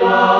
나